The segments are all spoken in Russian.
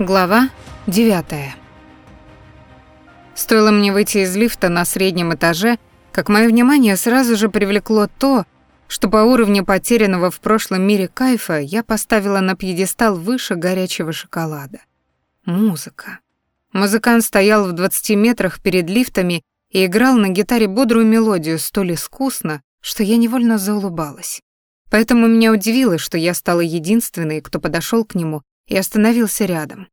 Глава 9. Стоило мне выйти из лифта на среднем этаже, как мое внимание сразу же привлекло то, что по уровню потерянного в прошлом мире кайфа я поставила на пьедестал выше горячего шоколада. Музыка. Музыкант стоял в 20 метрах перед лифтами и играл на гитаре бодрую мелодию столь искусно, что я невольно заулыбалась. Поэтому меня удивило, что я стала единственной, кто подошел к нему и остановился рядом.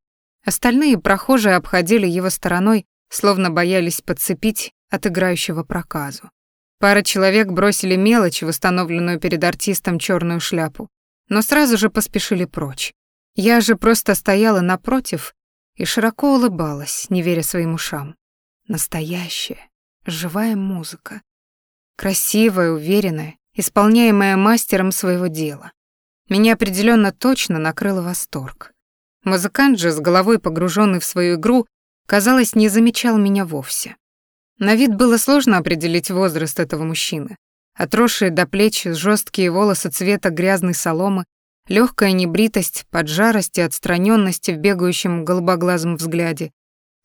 Остальные прохожие обходили его стороной, словно боялись подцепить от играющего проказу. Пара человек бросили мелочь в установленную перед артистом черную шляпу, но сразу же поспешили прочь. Я же просто стояла напротив и широко улыбалась, не веря своим ушам. Настоящая, живая музыка. Красивая, уверенная, исполняемая мастером своего дела. Меня определенно точно накрыл восторг. Музыкант же, с головой погруженный в свою игру, казалось, не замечал меня вовсе. На вид было сложно определить возраст этого мужчины. Отросшие до плеч жесткие волосы цвета грязной соломы, легкая небритость, поджарость и отстраненность в бегающем голубоглазом взгляде.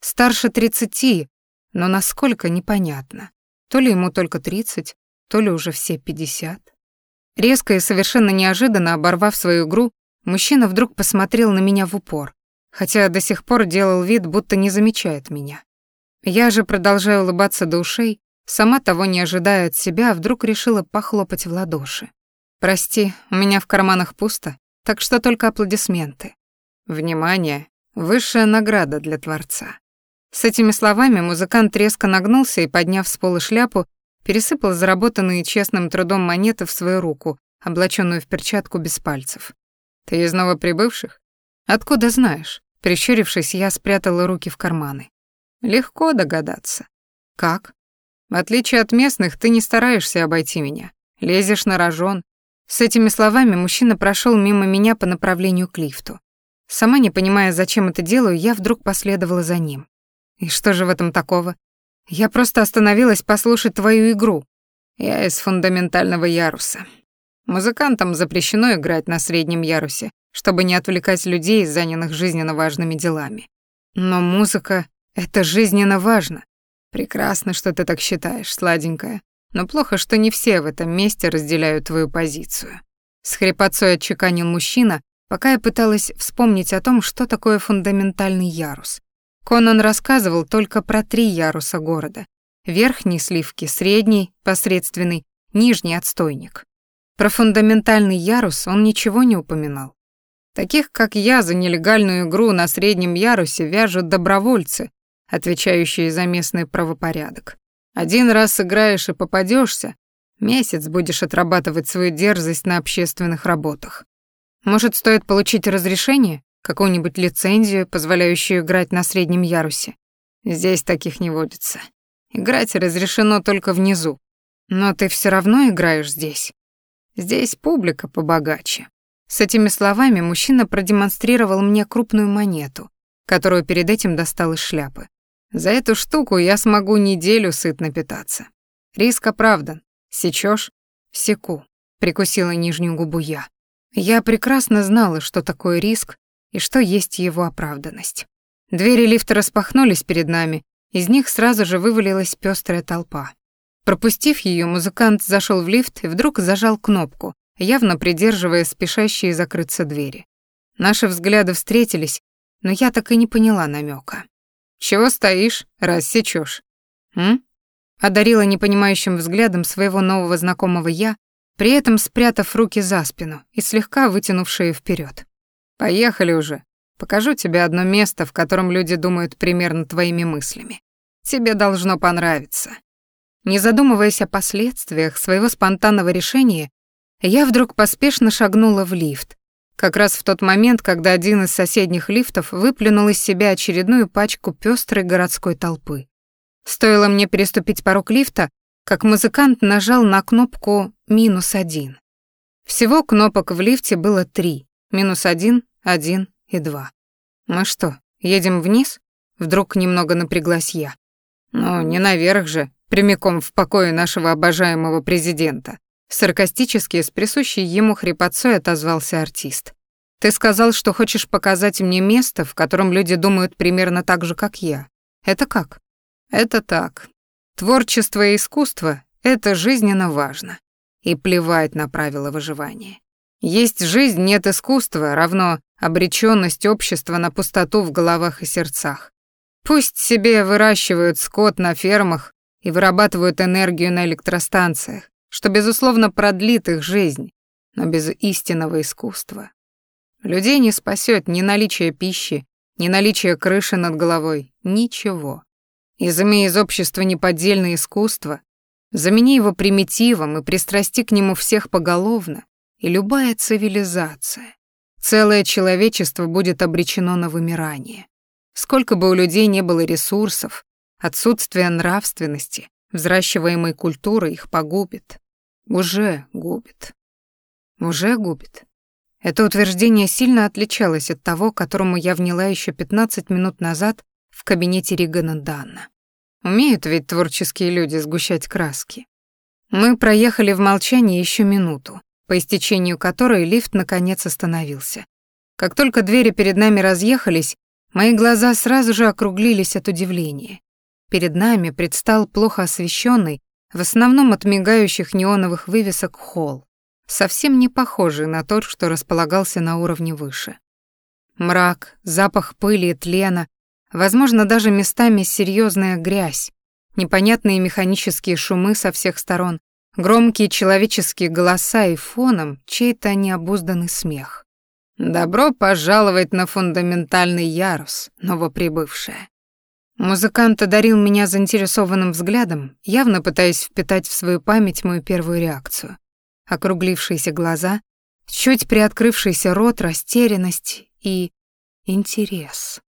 Старше тридцати, но насколько непонятно. То ли ему только тридцать, то ли уже все пятьдесят. Резко и совершенно неожиданно оборвав свою игру, мужчина вдруг посмотрел на меня в упор, хотя до сих пор делал вид, будто не замечает меня. Я же, продолжая улыбаться до ушей, сама того не ожидая от себя, вдруг решила похлопать в ладоши. «Прости, у меня в карманах пусто, так что только аплодисменты. Внимание, высшая награда для Творца». С этими словами музыкант резко нагнулся и, подняв с пола шляпу, пересыпал заработанные честным трудом монеты в свою руку, облаченную в перчатку без пальцев. «Ты из новоприбывших?» «Откуда знаешь?» Прищурившись, я спрятала руки в карманы. «Легко догадаться». «Как?» «В отличие от местных, ты не стараешься обойти меня. Лезешь на рожон». С этими словами мужчина прошел мимо меня по направлению к лифту. Сама не понимая, зачем это делаю, я вдруг последовала за ним. И что же в этом такого? Я просто остановилась послушать твою игру. Я из фундаментального яруса. Музыкантам запрещено играть на среднем ярусе, чтобы не отвлекать людей, занятых жизненно важными делами. Но музыка — это жизненно важно. Прекрасно, что ты так считаешь, сладенькая. Но плохо, что не все в этом месте разделяют твою позицию. С хрипотцой отчеканил мужчина, пока я пыталась вспомнить о том, что такое фундаментальный ярус. Конан рассказывал только про три яруса города. Верхний сливки, средний, посредственный, нижний отстойник. Про фундаментальный ярус он ничего не упоминал. Таких, как я, за нелегальную игру на среднем ярусе вяжут добровольцы, отвечающие за местный правопорядок. Один раз играешь и попадешься, месяц будешь отрабатывать свою дерзость на общественных работах. Может, стоит получить разрешение? Какую-нибудь лицензию, позволяющую играть на среднем ярусе. Здесь таких не водится. Играть разрешено только внизу. Но ты все равно играешь здесь. Здесь публика побогаче. С этими словами мужчина продемонстрировал мне крупную монету, которую перед этим достал из шляпы. За эту штуку я смогу неделю сытно питаться. Риск оправдан. Сечешь? Секу. Прикусила нижнюю губу я. Я прекрасно знала, что такое риск, и что есть его оправданность. Двери лифта распахнулись перед нами, из них сразу же вывалилась пестрая толпа. Пропустив ее, музыкант зашел в лифт и вдруг зажал кнопку, явно придерживая спешащие закрыться двери. Наши взгляды встретились, но я так и не поняла намека. «Чего стоишь, рассечешь? М?» Одарила непонимающим взглядом своего нового знакомого я, при этом спрятав руки за спину и слегка вытянувшие вперед. Поехали уже. Покажу тебе одно место, в котором люди думают примерно твоими мыслями. Тебе должно понравиться. Не задумываясь о последствиях своего спонтанного решения, я вдруг поспешно шагнула в лифт, как раз в тот момент, когда один из соседних лифтов выплюнул из себя очередную пачку пестрой городской толпы. Стоило мне переступить порог лифта, как музыкант нажал на кнопку «минус один». Всего кнопок в лифте было три. Минус один, один и два. Мы что, едем вниз? Вдруг немного напряглась я. Ну, не наверх же, прямиком в покое нашего обожаемого президента. Саркастически, с присущей ему хрипотцой отозвался артист. Ты сказал, что хочешь показать мне место, в котором люди думают примерно так же, как я. Это как? Это так. Творчество и искусство — это жизненно важно. И плевать на правила выживания. Есть жизнь, нет искусства, равно обречённость общества на пустоту в головах и сердцах. Пусть себе выращивают скот на фермах и вырабатывают энергию на электростанциях, что, безусловно, продлит их жизнь, но без истинного искусства. Людей не спасет ни наличие пищи, ни наличие крыши над головой, ничего. И замей из общества неподдельное искусство, замени его примитивом и пристрасти к нему всех поголовно, и любая цивилизация, целое человечество будет обречено на вымирание. Сколько бы у людей не было ресурсов, отсутствие нравственности, взращиваемой культуры их погубит. Уже губит. Уже губит. Это утверждение сильно отличалось от того, которому я вняла еще 15 минут назад в кабинете Ригана Данна. Умеют ведь творческие люди сгущать краски. Мы проехали в молчании еще минуту, по истечению которой лифт наконец остановился. Как только двери перед нами разъехались, мои глаза сразу же округлились от удивления. Перед нами предстал плохо освещенный, в основном от мигающих неоновых вывесок холл, совсем не похожий на тот, что располагался на уровне выше. Мрак, запах пыли и тлена, возможно, даже местами серьезная грязь, непонятные механические шумы со всех сторон, Громкие человеческие голоса и фоном чей-то необузданный смех. «Добро пожаловать на фундаментальный ярус, новоприбывшая». Музыкант одарил меня заинтересованным взглядом, явно пытаясь впитать в свою память мою первую реакцию. Округлившиеся глаза, чуть приоткрывшийся рот, растерянность и интерес.